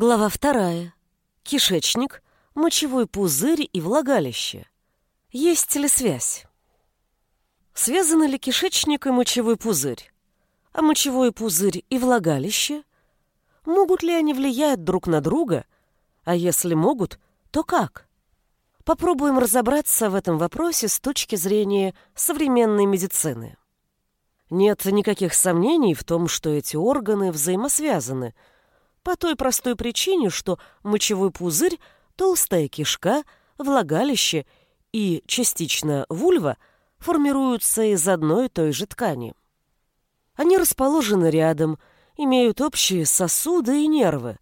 Глава вторая. Кишечник, мочевой пузырь и влагалище. Есть ли связь? Связаны ли кишечник и мочевой пузырь? А мочевой пузырь и влагалище? Могут ли они влиять друг на друга? А если могут, то как? Попробуем разобраться в этом вопросе с точки зрения современной медицины. Нет никаких сомнений в том, что эти органы взаимосвязаны, по той простой причине, что мочевой пузырь, толстая кишка, влагалище и частично вульва формируются из одной и той же ткани. Они расположены рядом, имеют общие сосуды и нервы,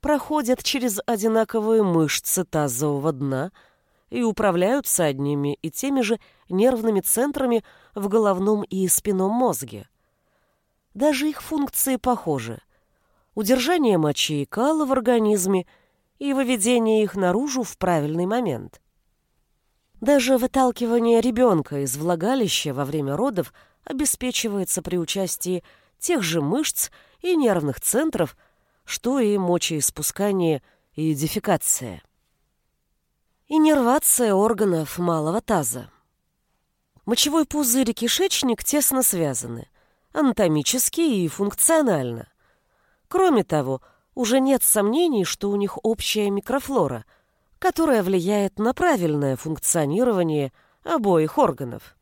проходят через одинаковые мышцы тазового дна – и управляются одними и теми же нервными центрами в головном и спинном мозге. Даже их функции похожи. Удержание мочи и кала в организме и выведение их наружу в правильный момент. Даже выталкивание ребенка из влагалища во время родов обеспечивается при участии тех же мышц и нервных центров, что и мочеиспускание и дефекация иннервация органов малого таза. Мочевой пузырь и кишечник тесно связаны, анатомически и функционально. Кроме того, уже нет сомнений, что у них общая микрофлора, которая влияет на правильное функционирование обоих органов.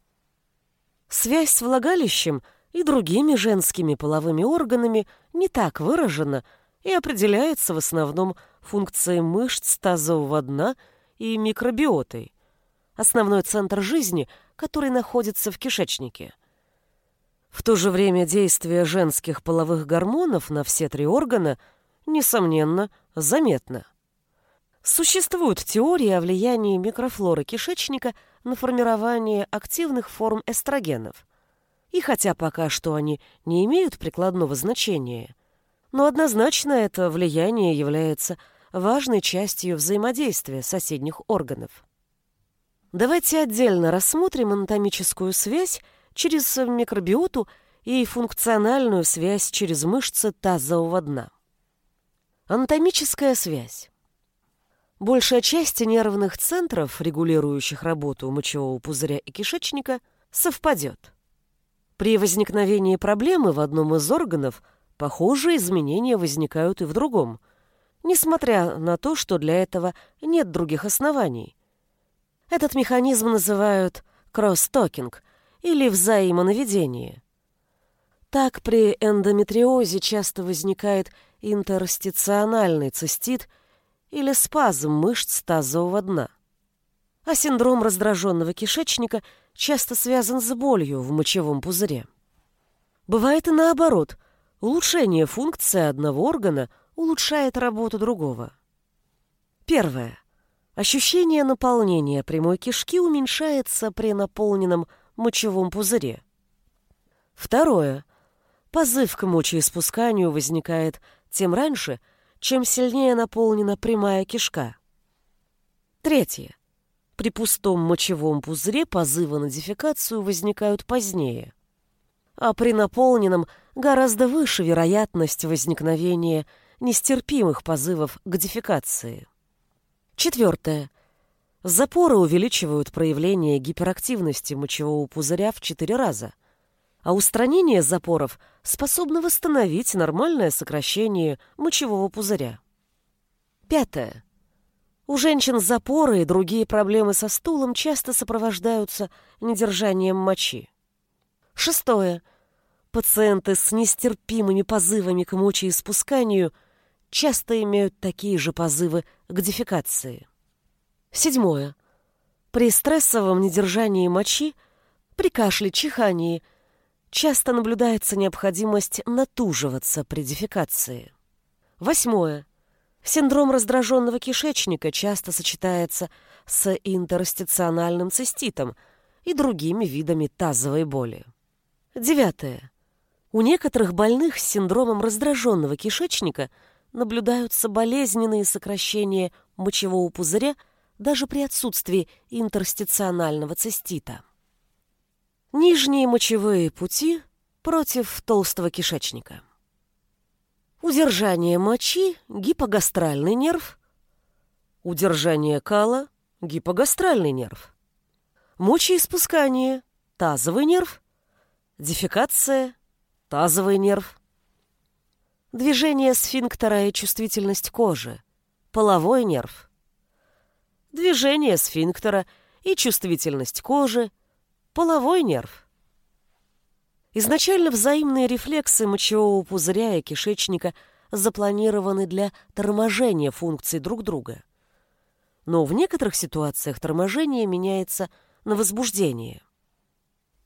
Связь с влагалищем и другими женскими половыми органами не так выражена и определяется в основном функцией мышц тазового дна – и микробиотой, основной центр жизни, который находится в кишечнике. В то же время действие женских половых гормонов на все три органа, несомненно, заметно. Существуют теории о влиянии микрофлоры кишечника на формирование активных форм эстрогенов. И хотя пока что они не имеют прикладного значения, но однозначно это влияние является важной частью взаимодействия соседних органов. Давайте отдельно рассмотрим анатомическую связь через микробиоту и функциональную связь через мышцы тазового дна. Анатомическая связь. Большая часть нервных центров, регулирующих работу мочевого пузыря и кишечника, совпадет. При возникновении проблемы в одном из органов похожие изменения возникают и в другом – несмотря на то, что для этого нет других оснований. Этот механизм называют кросс-токинг или взаимонаведение. Так при эндометриозе часто возникает интерстициональный цистит или спазм мышц тазового дна. А синдром раздраженного кишечника часто связан с болью в мочевом пузыре. Бывает и наоборот, улучшение функции одного органа – улучшает работу другого. Первое. Ощущение наполнения прямой кишки уменьшается при наполненном мочевом пузыре. Второе. Позыв к мочеиспусканию возникает тем раньше, чем сильнее наполнена прямая кишка. Третье. При пустом мочевом пузыре позывы на дефекацию возникают позднее, а при наполненном гораздо выше вероятность возникновения нестерпимых позывов к дефекации. Четвертое. Запоры увеличивают проявление гиперактивности мочевого пузыря в 4 раза, а устранение запоров способно восстановить нормальное сокращение мочевого пузыря. Пятое. У женщин запоры и другие проблемы со стулом часто сопровождаются недержанием мочи. Шестое. Пациенты с нестерпимыми позывами к мочеиспусканию – часто имеют такие же позывы к дефекации. Седьмое. При стрессовом недержании мочи, при кашле, чихании часто наблюдается необходимость натуживаться при дефекации. Восьмое. Синдром раздраженного кишечника часто сочетается с интерстициональным циститом и другими видами тазовой боли. Девятое. У некоторых больных с синдромом раздраженного кишечника – наблюдаются болезненные сокращения мочевого пузыря даже при отсутствии интерстиционального цистита. Нижние мочевые пути против толстого кишечника. Удержание мочи – гипогастральный нерв. Удержание кала – гипогастральный нерв. Мочеиспускание – тазовый нерв. Дефекация – тазовый нерв. Движение сфинктера и чувствительность кожи – половой нерв. Движение сфинктера и чувствительность кожи – половой нерв. Изначально взаимные рефлексы мочевого пузыря и кишечника запланированы для торможения функций друг друга. Но в некоторых ситуациях торможение меняется на возбуждение.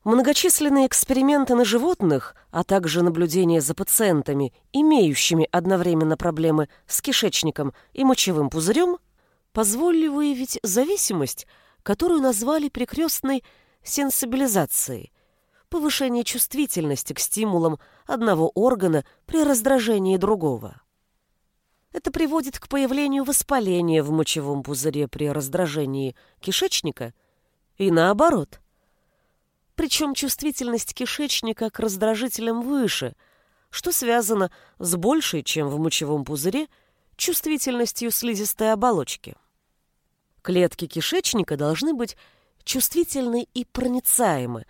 Многочисленные эксперименты на животных, а также наблюдения за пациентами, имеющими одновременно проблемы с кишечником и мочевым пузырем, позволили выявить зависимость, которую назвали перекрестной сенсибилизацией – повышение чувствительности к стимулам одного органа при раздражении другого. Это приводит к появлению воспаления в мочевом пузыре при раздражении кишечника и наоборот. Причем чувствительность кишечника к раздражителям выше, что связано с большей, чем в мочевом пузыре, чувствительностью слизистой оболочки. Клетки кишечника должны быть чувствительны и проницаемы,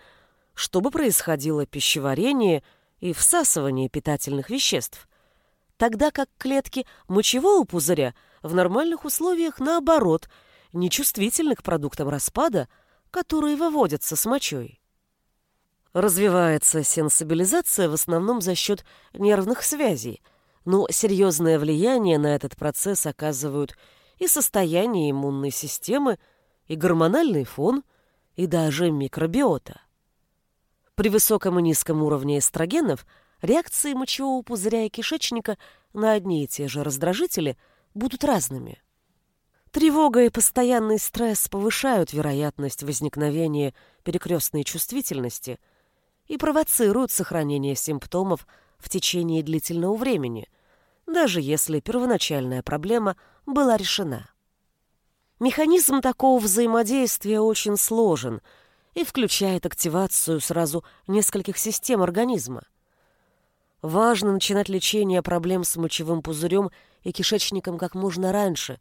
чтобы происходило пищеварение и всасывание питательных веществ, тогда как клетки мочевого пузыря в нормальных условиях наоборот нечувствительны к продуктам распада, которые выводятся с мочой. Развивается сенсибилизация в основном за счет нервных связей, но серьезное влияние на этот процесс оказывают и состояние иммунной системы, и гормональный фон, и даже микробиота. При высоком и низком уровне эстрогенов реакции мочевого пузыря и кишечника на одни и те же раздражители будут разными. Тревога и постоянный стресс повышают вероятность возникновения перекрестной чувствительности и провоцируют сохранение симптомов в течение длительного времени, даже если первоначальная проблема была решена. Механизм такого взаимодействия очень сложен – и включает активацию сразу нескольких систем организма. Важно начинать лечение проблем с мочевым пузырем и кишечником как можно раньше,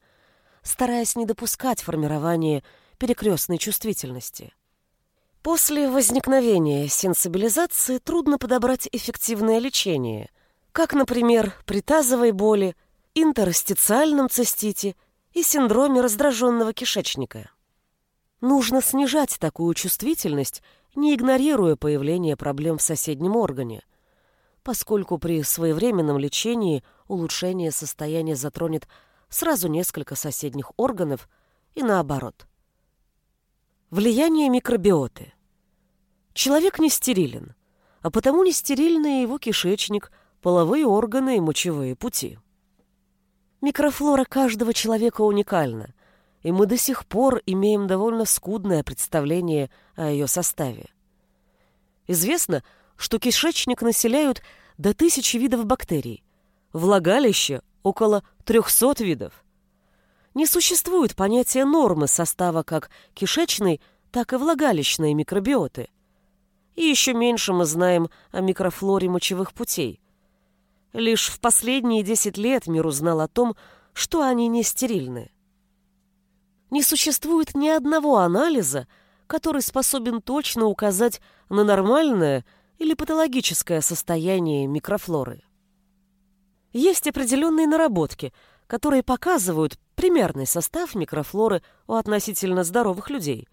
стараясь не допускать формирования перекрестной чувствительности. После возникновения сенсибилизации трудно подобрать эффективное лечение, как, например, при тазовой боли, интерстициальном цистите и синдроме раздраженного кишечника. Нужно снижать такую чувствительность, не игнорируя появление проблем в соседнем органе, поскольку при своевременном лечении улучшение состояния затронет сразу несколько соседних органов и наоборот. Влияние микробиоты. Человек не стерилен, а потому не стерильны его кишечник, половые органы и мочевые пути. Микрофлора каждого человека уникальна, и мы до сих пор имеем довольно скудное представление о ее составе. Известно, что кишечник населяют до тысячи видов бактерий, влагалище – около 300 видов. Не существует понятия нормы состава как кишечной, так и влагалищной микробиоты. И еще меньше мы знаем о микрофлоре мочевых путей. Лишь в последние 10 лет мир узнал о том, что они не стерильны не существует ни одного анализа, который способен точно указать на нормальное или патологическое состояние микрофлоры. Есть определенные наработки, которые показывают примерный состав микрофлоры у относительно здоровых людей.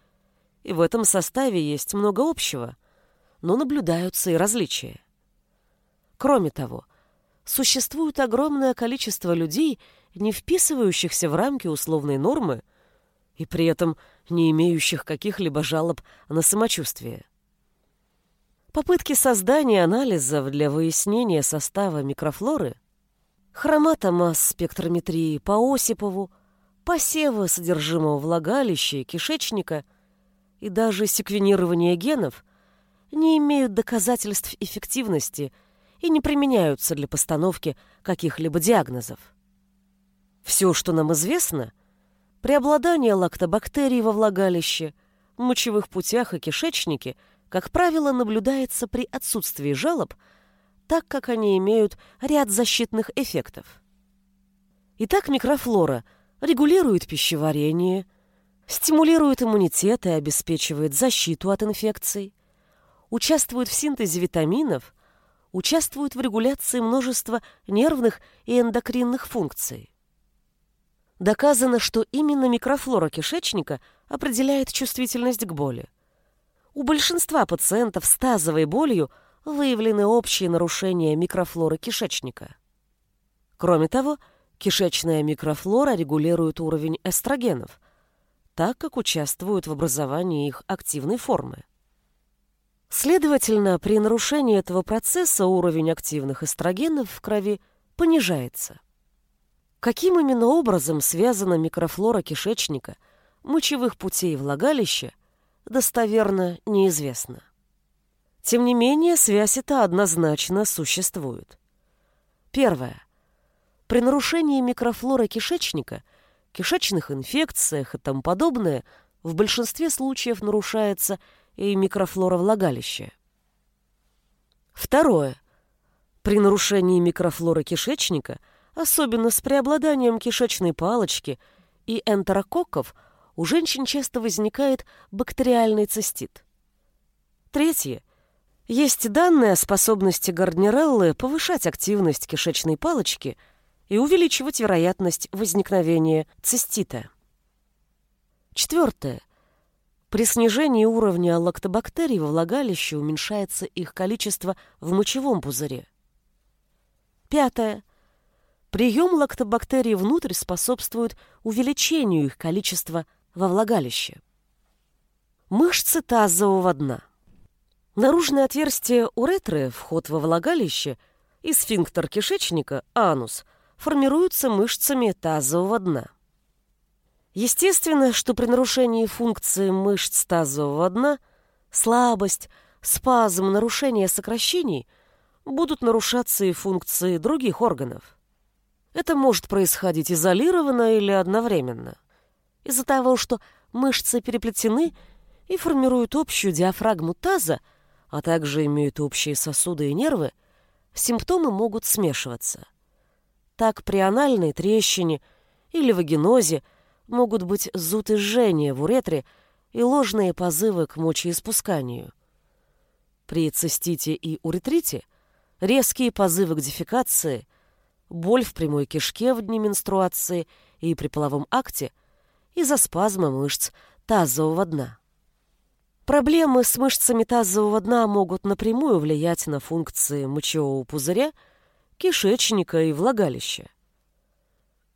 И в этом составе есть много общего, но наблюдаются и различия. Кроме того, существует огромное количество людей, не вписывающихся в рамки условной нормы, и при этом не имеющих каких-либо жалоб на самочувствие. Попытки создания анализов для выяснения состава микрофлоры, хроматомасс спектрометрии по Осипову, посевы содержимого влагалища и кишечника и даже секвенирование генов не имеют доказательств эффективности и не применяются для постановки каких-либо диагнозов. Все, что нам известно – Преобладание лактобактерий во влагалище, мочевых путях и кишечнике, как правило, наблюдается при отсутствии жалоб, так как они имеют ряд защитных эффектов. Итак, микрофлора регулирует пищеварение, стимулирует иммунитет и обеспечивает защиту от инфекций, участвует в синтезе витаминов, участвует в регуляции множества нервных и эндокринных функций. Доказано, что именно микрофлора кишечника определяет чувствительность к боли. У большинства пациентов с тазовой болью выявлены общие нарушения микрофлоры кишечника. Кроме того, кишечная микрофлора регулирует уровень эстрогенов, так как участвует в образовании их активной формы. Следовательно, при нарушении этого процесса уровень активных эстрогенов в крови понижается. Каким именно образом связана микрофлора кишечника, мочевых путей и влагалища, достоверно неизвестно. Тем не менее, связь эта однозначно существует. Первое. При нарушении микрофлоры кишечника, кишечных инфекциях и тому подобное в большинстве случаев нарушается и микрофлора влагалища. Второе. При нарушении микрофлоры кишечника, особенно с преобладанием кишечной палочки и энтерококков, у женщин часто возникает бактериальный цистит. Третье. Есть данные о способности Гарднереллы повышать активность кишечной палочки и увеличивать вероятность возникновения цистита. Четвертое. При снижении уровня лактобактерий во влагалище уменьшается их количество в мочевом пузыре. Пятое. Прием лактобактерий внутрь способствует увеличению их количества во влагалище. Мышцы тазового дна. Наружное отверстие уретры, вход во влагалище, и сфинктер кишечника, анус, формируются мышцами тазового дна. Естественно, что при нарушении функции мышц тазового дна слабость, спазм, нарушение сокращений будут нарушаться и функции других органов. Это может происходить изолированно или одновременно. Из-за того, что мышцы переплетены и формируют общую диафрагму таза, а также имеют общие сосуды и нервы, симптомы могут смешиваться. Так при анальной трещине или вагинозе – могут быть зуд и жжение в уретре и ложные позывы к мочеиспусканию. При цистите и уретрите резкие позывы к дефекации, боль в прямой кишке в дни менструации и при половом акте из-за спазма мышц тазового дна. Проблемы с мышцами тазового дна могут напрямую влиять на функции мочевого пузыря, кишечника и влагалища.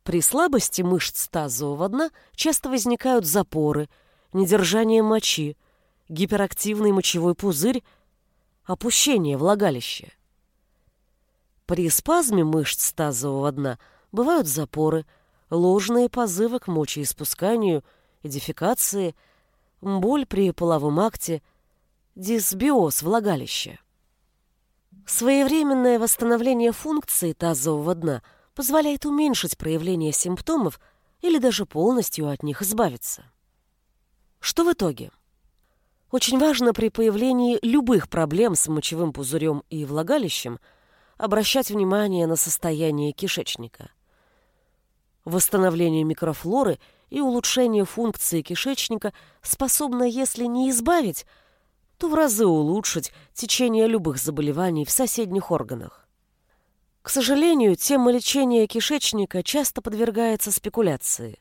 При слабости мышц тазового дна часто возникают запоры, недержание мочи, гиперактивный мочевой пузырь, опущение влагалища. При спазме мышц тазового дна бывают запоры, ложные позывы к мочеиспусканию, эдификации, боль при половом акте, дисбиоз влагалища. Своевременное восстановление функции тазового дна – позволяет уменьшить проявление симптомов или даже полностью от них избавиться. Что в итоге? Очень важно при появлении любых проблем с мочевым пузырем и влагалищем обращать внимание на состояние кишечника. Восстановление микрофлоры и улучшение функции кишечника способно, если не избавить, то в разы улучшить течение любых заболеваний в соседних органах. К сожалению, тема лечения кишечника часто подвергается спекуляции.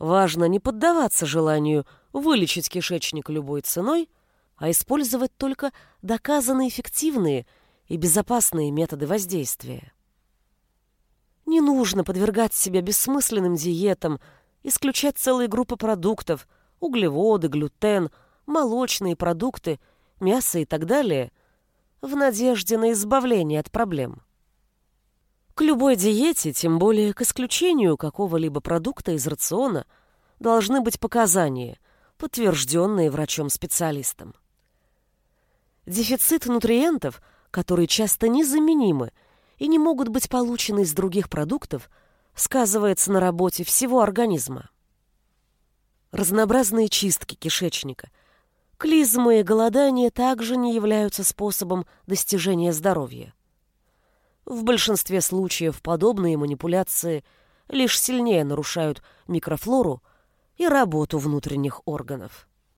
Важно не поддаваться желанию вылечить кишечник любой ценой, а использовать только доказанно эффективные и безопасные методы воздействия. Не нужно подвергать себя бессмысленным диетам, исключать целые группы продуктов, углеводы, глютен, молочные продукты, мясо и так далее, в надежде на избавление от проблем. К любой диете, тем более к исключению какого-либо продукта из рациона, должны быть показания, подтвержденные врачом-специалистом. Дефицит нутриентов, которые часто незаменимы и не могут быть получены из других продуктов, сказывается на работе всего организма. Разнообразные чистки кишечника, Клизмы и голодание также не являются способом достижения здоровья. В большинстве случаев подобные манипуляции лишь сильнее нарушают микрофлору и работу внутренних органов.